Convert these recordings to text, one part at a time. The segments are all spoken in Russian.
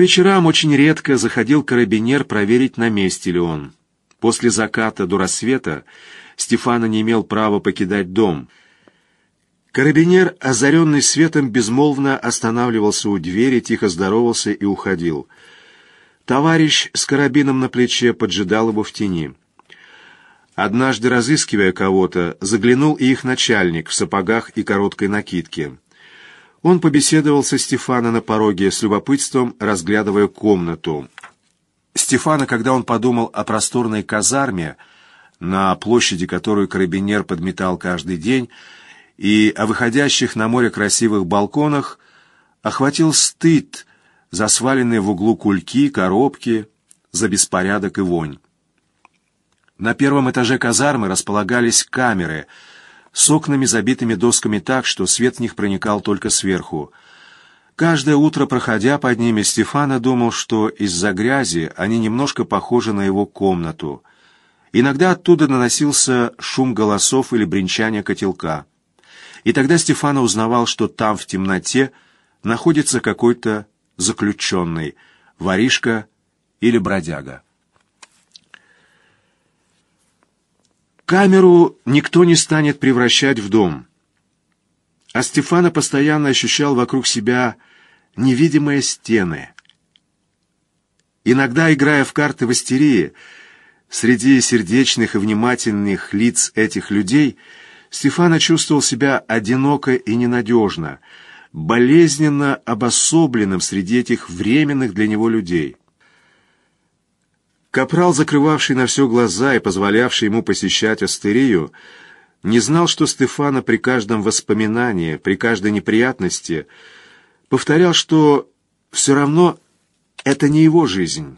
вечерам очень редко заходил карабинер проверить, на месте ли он. После заката до рассвета Стефана не имел права покидать дом. Карабинер, озаренный светом, безмолвно останавливался у двери, тихо здоровался и уходил. Товарищ с карабином на плече поджидал его в тени. Однажды, разыскивая кого-то, заглянул и их начальник в сапогах и короткой накидке. Он побеседовал со Стефана на пороге, с любопытством разглядывая комнату. Стефана, когда он подумал о просторной казарме, на площади, которую карабинер подметал каждый день, и о выходящих на море красивых балконах, охватил стыд за сваленные в углу кульки, коробки, за беспорядок и вонь. На первом этаже казармы располагались камеры с окнами, забитыми досками так, что свет в них проникал только сверху. Каждое утро, проходя под ними, Стефана думал, что из-за грязи они немножко похожи на его комнату. Иногда оттуда наносился шум голосов или бренчание котелка. И тогда Стефана узнавал, что там, в темноте, находится какой-то заключенный, воришка или бродяга. Камеру никто не станет превращать в дом. А Стефана постоянно ощущал вокруг себя невидимые стены. Иногда, играя в карты в астерии, среди сердечных и внимательных лиц этих людей, Стефана чувствовал себя одиноко и ненадежно, болезненно обособленным среди этих временных для него людей. Капрал, закрывавший на все глаза и позволявший ему посещать астерию, не знал, что Стефана при каждом воспоминании, при каждой неприятности повторял, что все равно это не его жизнь,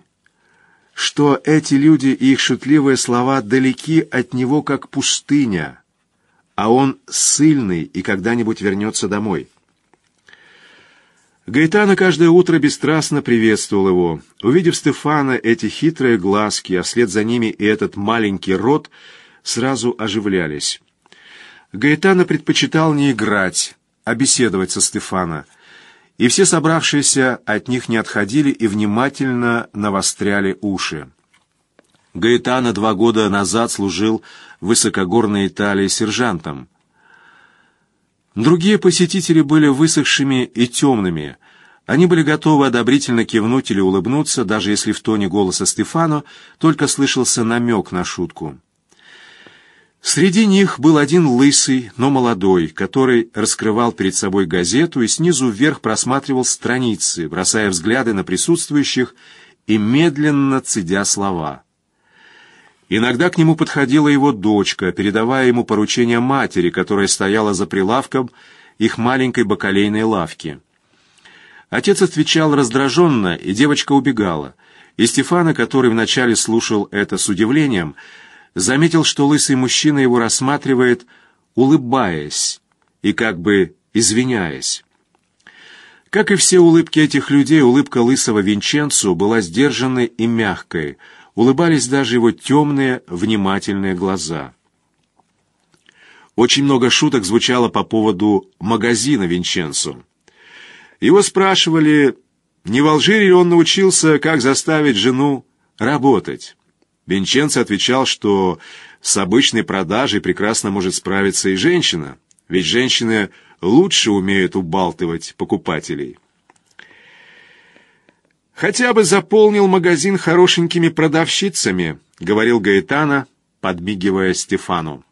что эти люди и их шутливые слова далеки от него, как пустыня, а он сильный и когда-нибудь вернется домой. Гаэтана каждое утро бесстрастно приветствовал его. Увидев Стефана, эти хитрые глазки, а вслед за ними и этот маленький рот сразу оживлялись. Гаэтана предпочитал не играть, а беседовать со Стефана, и все собравшиеся от них не отходили и внимательно навостряли уши. Гаэтана два года назад служил в высокогорной Италии сержантом. Другие посетители были высохшими и темными. Они были готовы одобрительно кивнуть или улыбнуться, даже если в тоне голоса Стефано только слышался намек на шутку. Среди них был один лысый, но молодой, который раскрывал перед собой газету и снизу вверх просматривал страницы, бросая взгляды на присутствующих и медленно цедя слова. Иногда к нему подходила его дочка, передавая ему поручение матери, которая стояла за прилавком их маленькой бакалейной лавки. Отец отвечал раздраженно, и девочка убегала. И Стефана, который вначале слушал это с удивлением, заметил, что лысый мужчина его рассматривает, улыбаясь и как бы извиняясь. Как и все улыбки этих людей, улыбка лысого Винченцо была сдержанной и мягкой — улыбались даже его темные, внимательные глаза. Очень много шуток звучало по поводу магазина Винченцо. Его спрашивали, не в Алжире ли он научился, как заставить жену работать. Винченцо отвечал, что с обычной продажей прекрасно может справиться и женщина, ведь женщины лучше умеют убалтывать покупателей. «Хотя бы заполнил магазин хорошенькими продавщицами», — говорил Гаэтана, подмигивая Стефану.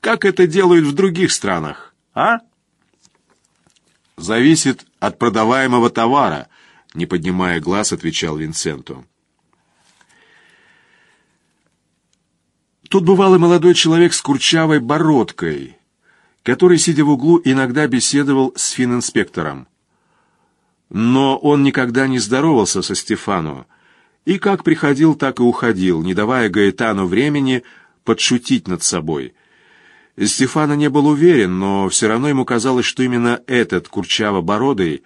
«Как это делают в других странах, а?» «Зависит от продаваемого товара», — не поднимая глаз, отвечал Винсенто. Тут бывал и молодой человек с курчавой бородкой, который, сидя в углу, иногда беседовал с фининспектором. Но он никогда не здоровался со Стефану, и как приходил, так и уходил, не давая Гаэтану времени подшутить над собой. Стефана не был уверен, но все равно ему казалось, что именно этот курчаво-бородый,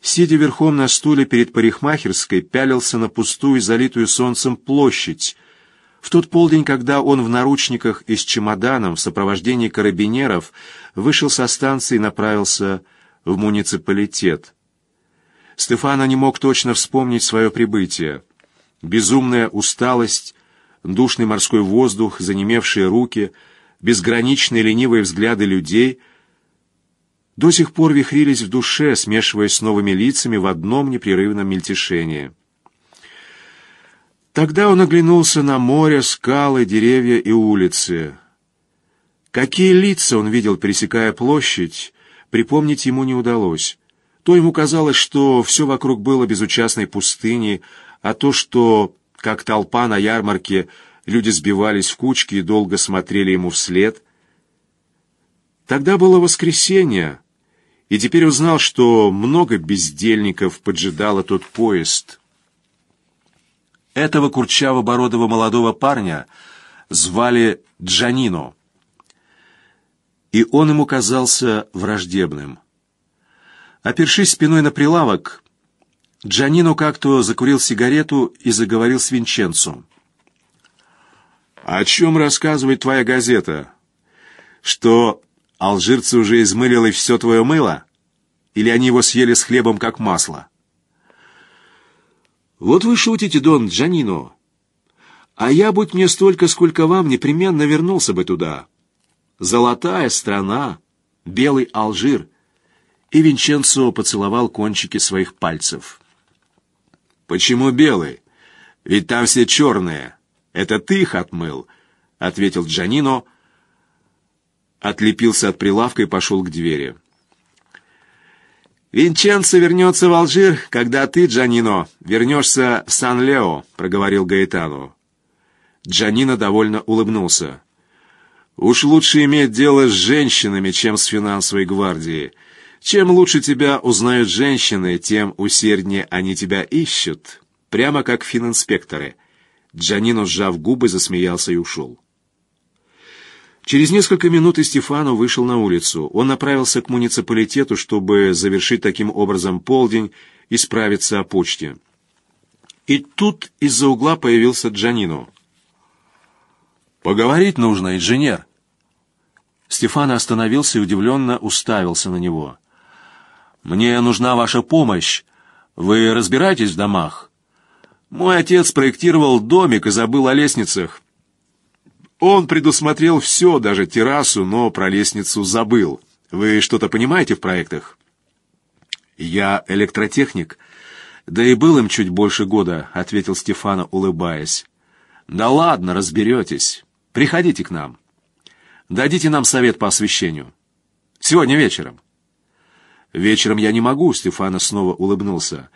сидя верхом на стуле перед парикмахерской, пялился на пустую, залитую солнцем площадь, в тот полдень, когда он в наручниках и с чемоданом в сопровождении карабинеров вышел со станции и направился в муниципалитет. Стефана не мог точно вспомнить свое прибытие. Безумная усталость, душный морской воздух, занемевшие руки, безграничные ленивые взгляды людей до сих пор вихрились в душе, смешиваясь с новыми лицами в одном непрерывном мельтешении. Тогда он оглянулся на море, скалы, деревья и улицы. Какие лица он видел, пересекая площадь, припомнить ему не удалось. То ему казалось, что все вокруг было безучастной пустыней, а то, что, как толпа на ярмарке, люди сбивались в кучки и долго смотрели ему вслед. Тогда было воскресенье, и теперь узнал, что много бездельников поджидало тот поезд. Этого курчаво-бородого молодого парня звали Джанино, и он ему казался враждебным. Опершись спиной на прилавок, Джанино как-то закурил сигарету и заговорил с Винченцо. «О чем рассказывает твоя газета? Что алжирцы уже измылили все твое мыло? Или они его съели с хлебом, как масло?» «Вот вы шутите, Дон Джанино. А я, будь мне столько, сколько вам, непременно вернулся бы туда. Золотая страна, белый Алжир». И Винченцо поцеловал кончики своих пальцев. «Почему белый? Ведь там все черные. Это ты их отмыл», — ответил Джанино, отлепился от прилавка и пошел к двери. «Винченцо вернется в Алжир, когда ты, Джанино, вернешься в Сан-Лео», — проговорил Гаэтану. Джанино довольно улыбнулся. «Уж лучше иметь дело с женщинами, чем с финансовой гвардией», чем лучше тебя узнают женщины, тем усерднее они тебя ищут, прямо как фининспекторы. Джанино, сжав губы, засмеялся и ушел. Через несколько минут Стефано вышел на улицу. Он направился к муниципалитету, чтобы завершить таким образом полдень и справиться о почте. И тут из-за угла появился Джанино. «Поговорить нужно, инженер!» Стефано остановился и удивленно уставился на него. Мне нужна ваша помощь. Вы разбираетесь в домах? Мой отец проектировал домик и забыл о лестницах. Он предусмотрел все, даже террасу, но про лестницу забыл. Вы что-то понимаете в проектах? Я электротехник. Да и был им чуть больше года, ответил Стефана, улыбаясь. Да ладно, разберетесь. Приходите к нам. Дадите нам совет по освещению. Сегодня вечером. Вечером я не могу, Стефана снова улыбнулся.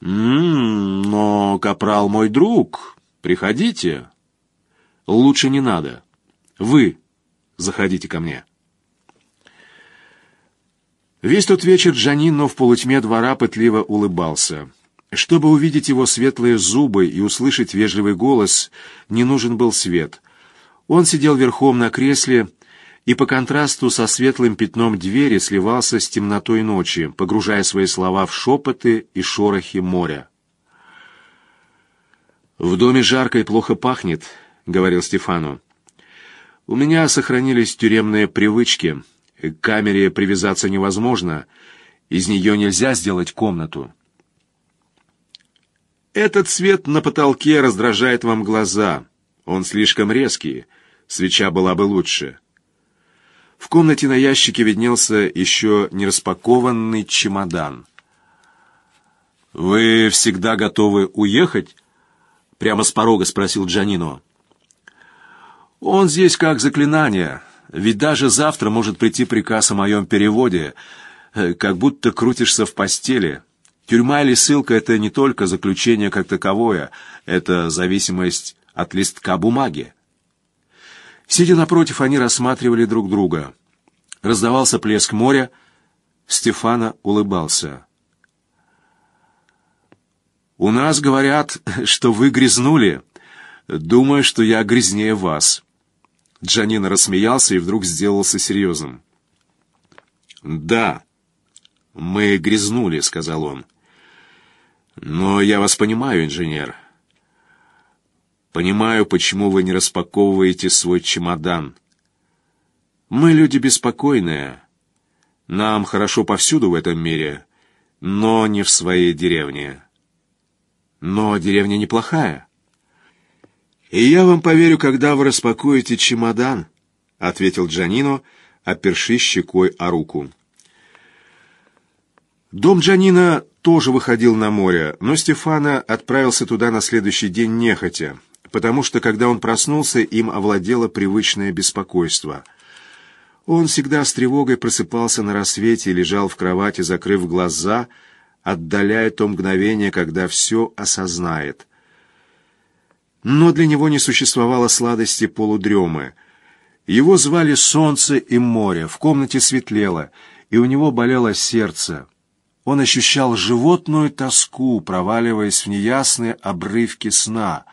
«М-м, но капрал мой друг. Приходите. Лучше не надо. Вы заходите ко мне. Весь тот вечер Джанино в полутьме двора пытливо улыбался. Чтобы увидеть его светлые зубы и услышать вежливый голос, не нужен был свет. Он сидел верхом на кресле и по контрасту со светлым пятном двери сливался с темнотой ночи, погружая свои слова в шепоты и шорохи моря. «В доме жарко и плохо пахнет», — говорил Стефану. «У меня сохранились тюремные привычки. К камере привязаться невозможно. Из нее нельзя сделать комнату». «Этот свет на потолке раздражает вам глаза. Он слишком резкий. Свеча была бы лучше». В комнате на ящике виднелся еще не распакованный чемодан. «Вы всегда готовы уехать?» — прямо с порога спросил Джанино. «Он здесь как заклинание, ведь даже завтра может прийти приказ о моем переводе, э, как будто крутишься в постели. Тюрьма или ссылка — это не только заключение как таковое, это зависимость от листка бумаги. Сидя напротив, они рассматривали друг друга. Раздавался плеск моря. Стефана улыбался. «У нас говорят, что вы грязнули. Думаю, что я грязнее вас». Джанина рассмеялся и вдруг сделался серьезным. «Да, мы грязнули», — сказал он. «Но я вас понимаю, инженер. Понимаю, почему вы не распаковываете свой чемодан. Мы люди беспокойные. Нам хорошо повсюду в этом мире. но не в своей деревне. Но деревня неплохая. И я вам поверю, когда вы распакуете чемодан, — ответил Джанино, опершись щекой о руку. Дом Джанина тоже выходил на море, но Стефана отправился туда на следующий день нехотя, потому что, когда он проснулся, им овладело привычное беспокойство. Он всегда с тревогой просыпался на рассвете и лежал в кровати, закрыв глаза, отдаляя то мгновение, когда все осознает. Но для него не существовало сладости полудремы. Его звали солнце и море, в комнате светлело, и у него болело сердце. Он ощущал животную тоску, проваливаясь в неясные обрывки сна.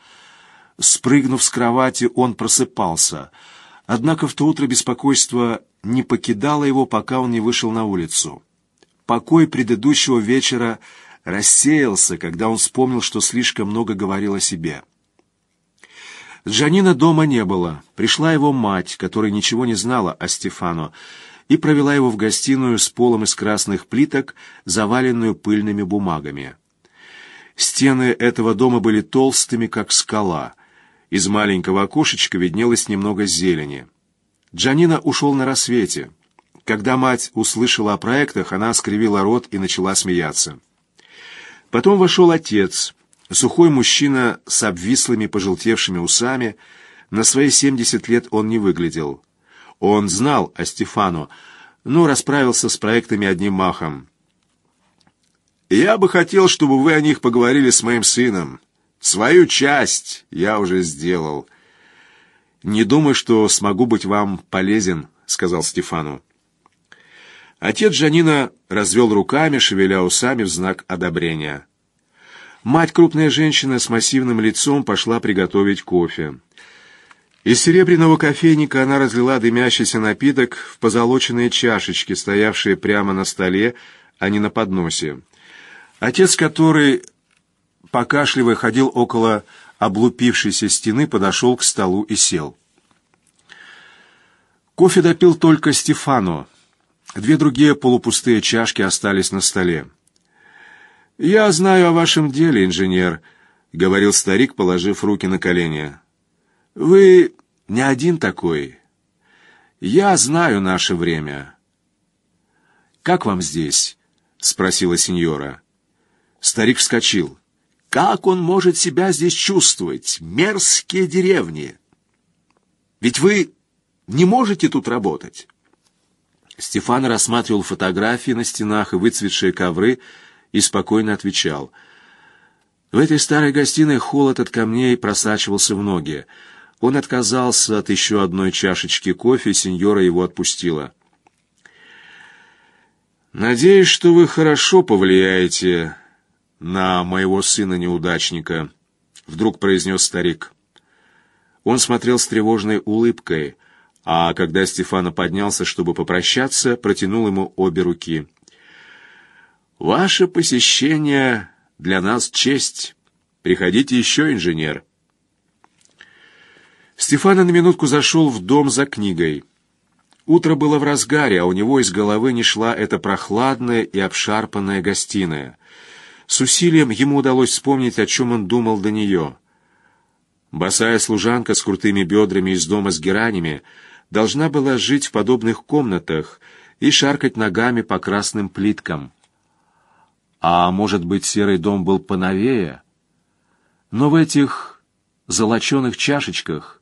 Спрыгнув с кровати, он просыпался. Однако в то утро беспокойство не покидало его, пока он не вышел на улицу. Покой предыдущего вечера рассеялся, когда он вспомнил, что слишком много говорил о себе. Джанина дома не было. Пришла его мать, которая ничего не знала о Стефану, и провела его в гостиную с полом из красных плиток, заваленную пыльными бумагами. Стены этого дома были толстыми, как скала. Из маленького окошечка виднелось немного зелени. Джанина ушел на рассвете. Когда мать услышала о проектах, она скривила рот и начала смеяться. Потом вошел отец, сухой мужчина с обвислыми пожелтевшими усами. На свои семьдесят лет он не выглядел. Он знал о Стефану, но расправился с проектами одним махом. «Я бы хотел, чтобы вы о них поговорили с моим сыном. Свою часть я уже сделал». «Не думаю, что смогу быть вам полезен», — сказал Стефану. Отец Жанина развел руками, шевеля усами в знак одобрения. Мать, крупная женщина с массивным лицом, пошла приготовить кофе. Из серебряного кофейника она разлила дымящийся напиток в позолоченные чашечки, стоявшие прямо на столе, а не на подносе. Отец, который, покашливая, ходил около облупившейся стены, подошел к столу и сел. Кофе допил только Стефано. Две другие полупустые чашки остались на столе. «Я знаю о вашем деле, инженер», — говорил старик, положив руки на колени. Вы не один такой. Я знаю наше время. Как вам здесь? спросила сеньора. Старик вскочил. Как он может себя здесь чувствовать? Мерзкие деревни. Ведь вы не можете тут работать. Стефан рассматривал фотографии на стенах и выцветшие ковры и спокойно отвечал. В этой старой гостиной холод от камней просачивался в ноги. Он отказался от еще одной чашечки кофе, сеньора его отпустила. «Надеюсь, что вы хорошо повлияете на моего сына-неудачника», — вдруг произнес старик. Он смотрел с тревожной улыбкой, а когда Стефана поднялся, чтобы попрощаться, протянул ему обе руки. «Ваше посещение для нас честь. Приходите еще, инженер». Стефана на минутку зашел в дом за книгой. Утро было в разгаре, а у него из головы не шла эта прохладная и обшарпанная гостиная. С усилием ему удалось вспомнить, о чем он думал до нее. Босая служанка с крутыми бедрами из дома с геранями должна была жить в подобных комнатах и шаркать ногами по красным плиткам. А может быть, серый дом был поновее? Но в этих золоченых чашечках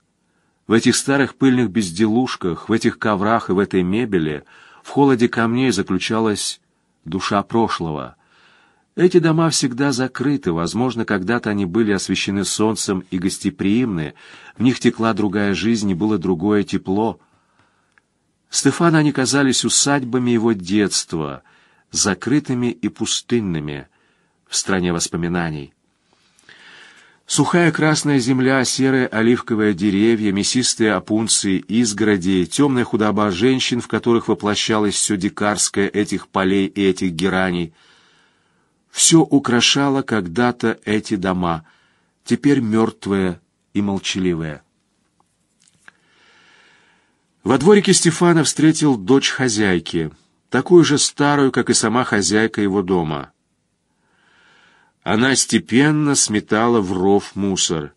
в этих старых пыльных безделушках, в этих коврах и в этой мебели, в холоде камней заключалась душа прошлого. Эти дома всегда закрыты, возможно, когда-то они были освещены солнцем и гостеприимны, в них текла другая жизнь и было другое тепло. Стефана они казались усадьбами его детства, закрытыми и пустынными в стране воспоминаний. Сухая красная земля, серые оливковые деревья, мясистые опунции изгороди, темная худоба женщин, в которых воплощалось все дикарское этих полей и этих гераний. Все украшало когда-то эти дома, теперь мертвые и молчаливые. Во дворике Стефана встретил дочь хозяйки, такую же старую, как и сама хозяйка его дома. она степенно сметала в ров мусор.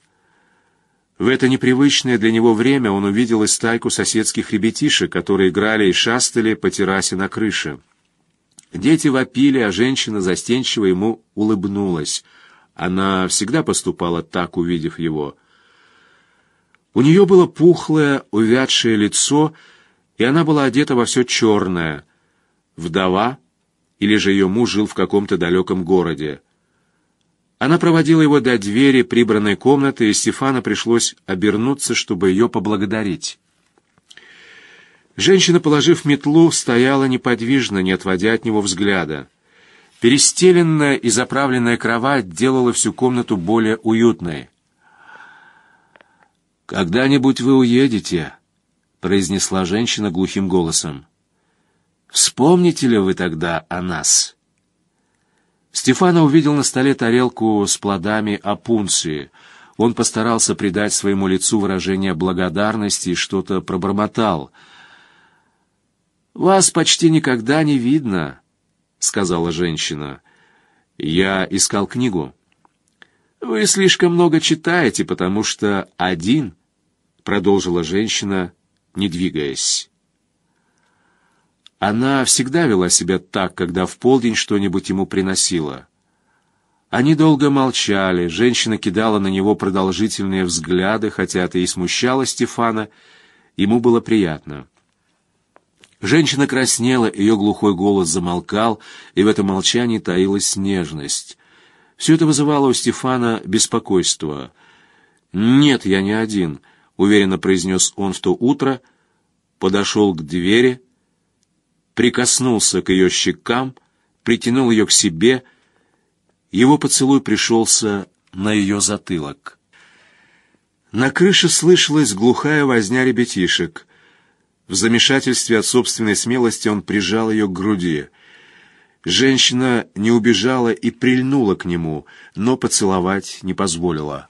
В это непривычное для него время он увидел и стайку соседских ребятишек, которые играли и шастали по террасе на крыше. Дети вопили, а женщина застенчиво ему улыбнулась. Она всегда поступала так, увидев его. У нее было пухлое, увядшее лицо, и она была одета во все черное. Вдова, или же ее муж жил в каком-то далеком городе. Она проводила его до двери прибранной комнаты, и Стефана пришлось обернуться, чтобы ее поблагодарить. Женщина, положив метлу, стояла неподвижно, не отводя от него взгляда. Перестеленная и заправленная кровать делала всю комнату более уютной. «Когда-нибудь вы уедете», — произнесла женщина глухим голосом. «Вспомните ли вы тогда о нас?» Стефана увидел на столе тарелку с плодами опунции. Он постарался придать своему лицу выражение благодарности и что-то пробормотал. «Вас почти никогда не видно», — сказала женщина. «Я искал книгу». «Вы слишком много читаете, потому что один», — продолжила женщина, не двигаясь. Она всегда вела себя так, когда в полдень что-нибудь ему приносила. Они долго молчали, женщина кидала на него продолжительные взгляды, хотя это и смущало Стефана, ему было приятно. Женщина краснела, ее глухой голос замолкал, и в этом молчании таилась нежность. Все это вызывало у Стефана беспокойство. «Нет, я не один», — уверенно произнес он в то утро, подошел к двери, прикоснулся к ее щекам, притянул ее к себе. Его поцелуй пришелся на ее затылок. На крыше слышалась глухая возня ребятишек. В замешательстве от собственной смелости он прижал ее к груди. Женщина не убежала и прильнула к нему, но поцеловать не позволила.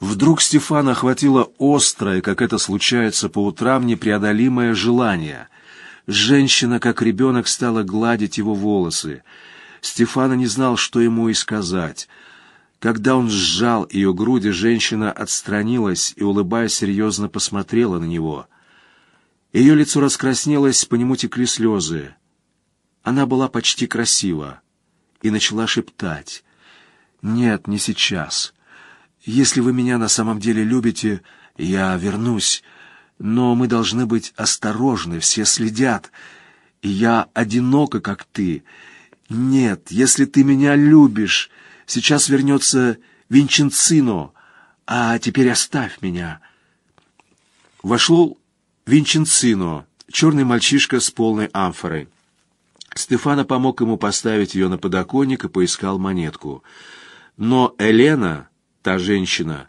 Вдруг Стефана охватило острое, как это случается по утрам, непреодолимое желание. Женщина, как ребенок, стала гладить его волосы. Стефана не знал, что ему и сказать. Когда он сжал ее груди, женщина отстранилась и, улыбаясь, серьезно посмотрела на него. Ее лицо раскраснелось, по нему текли слезы. Она была почти красива и начала шептать. «Нет, не сейчас. Если вы меня на самом деле любите, я вернусь. Но мы должны быть осторожны, все следят. И я одинока, как ты. Нет, если ты меня любишь, сейчас вернется Винченцино, а теперь оставь меня. Вошел Винченцино, черный мальчишка с полной амфорой. Стефана помог ему поставить ее на подоконник и поискал монетку. Но Елена, та женщина,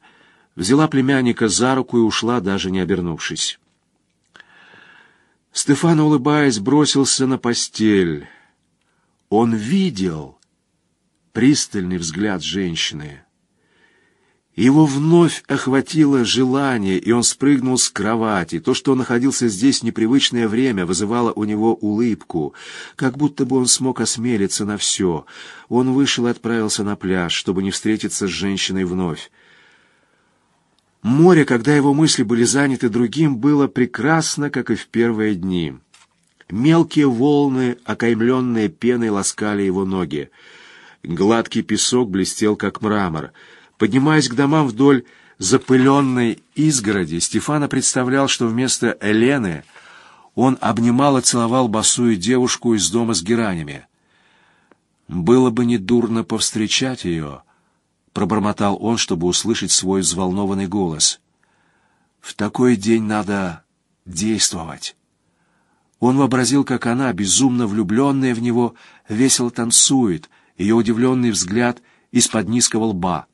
взяла племянника за руку и ушла, даже не обернувшись. Стефан, улыбаясь, бросился на постель. Он видел пристальный взгляд женщины. Его вновь охватило желание, и он спрыгнул с кровати. То, что он находился здесь непривычное время, вызывало у него улыбку, как будто бы он смог осмелиться на все. Он вышел и отправился на пляж, чтобы не встретиться с женщиной вновь. Море, когда его мысли были заняты другим, было прекрасно, как и в первые дни. Мелкие волны, окаймленные пеной, ласкали его ноги. Гладкий песок блестел, как мрамор. Поднимаясь к домам вдоль запыленной изгороди, Стефана представлял, что вместо Элены он обнимал и целовал босую девушку из дома с геранями. Было бы недурно повстречать ее —— пробормотал он, чтобы услышать свой взволнованный голос. «В такой день надо действовать». Он вообразил, как она, безумно влюбленная в него, весело танцует, ее удивленный взгляд из-под низкого лба.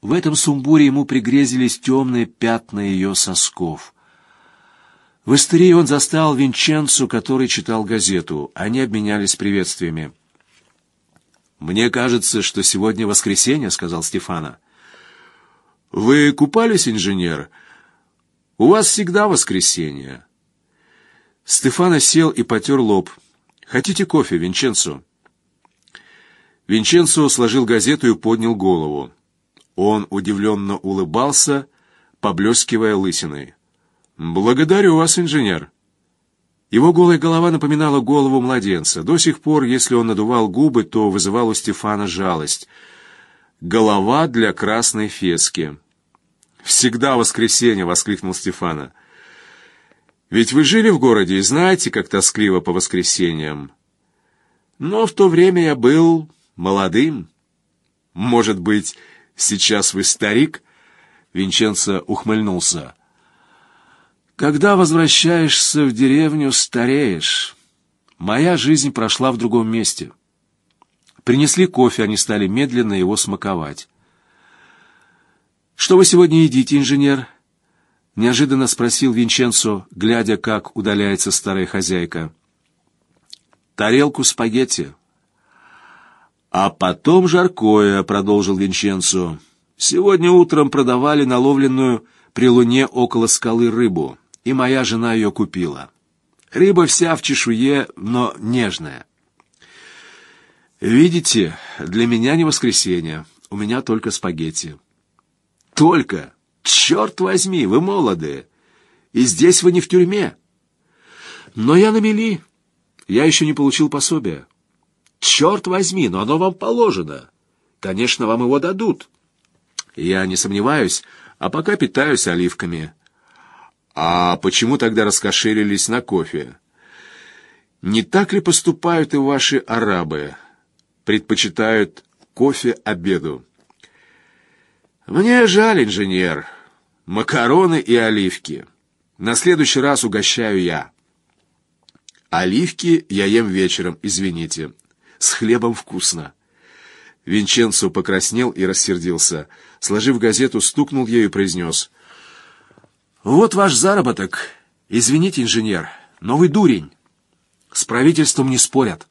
В этом сумбуре ему пригрезились темные пятна ее сосков. В истерии он застал Винченцу, который читал газету. Они обменялись приветствиями. «Мне кажется, что сегодня воскресенье», — сказал Стефана. «Вы купались, инженер? У вас всегда воскресенье». Стефана сел и потер лоб. «Хотите кофе, Винченцо?» Винченцо сложил газету и поднял голову. Он удивленно улыбался, поблескивая лысиной. «Благодарю вас, инженер». Его голая голова напоминала голову младенца. До сих пор, если он надувал губы, то вызывал у Стефана жалость. «Голова для красной фески». «Всегда воскресенье!» — воскликнул Стефана. «Ведь вы жили в городе и знаете, как тоскливо по воскресеньям. Но в то время я был молодым. Может быть, сейчас вы старик?» Винченцо ухмыльнулся. Когда возвращаешься в деревню, стареешь. Моя жизнь прошла в другом месте. Принесли кофе, они стали медленно его смаковать. «Что вы сегодня едите, инженер?» Неожиданно спросил Винченцо, глядя, как удаляется старая хозяйка. «Тарелку спагетти». «А потом жаркое», — продолжил Винченцо. «Сегодня утром продавали наловленную при луне около скалы рыбу и моя жена ее купила. Рыба вся в чешуе, но нежная. Видите, для меня не воскресенье, у меня только спагетти. Только! Черт возьми, вы молодые! И здесь вы не в тюрьме. Но я на мели. Я еще не получил пособия. Черт возьми, но оно вам положено. Конечно, вам его дадут. Я не сомневаюсь, а пока питаюсь оливками. А почему тогда раскошелились на кофе? Не так ли поступают и ваши арабы? Предпочитают кофе обеду. Мне жаль, инженер. Макароны и оливки. На следующий раз угощаю я. Оливки я ем вечером, извините. С хлебом вкусно. Винченцо покраснел и рассердился. Сложив газету, стукнул ею и произнес — «Вот ваш заработок. Извините, инженер, но вы дурень. С правительством не спорят».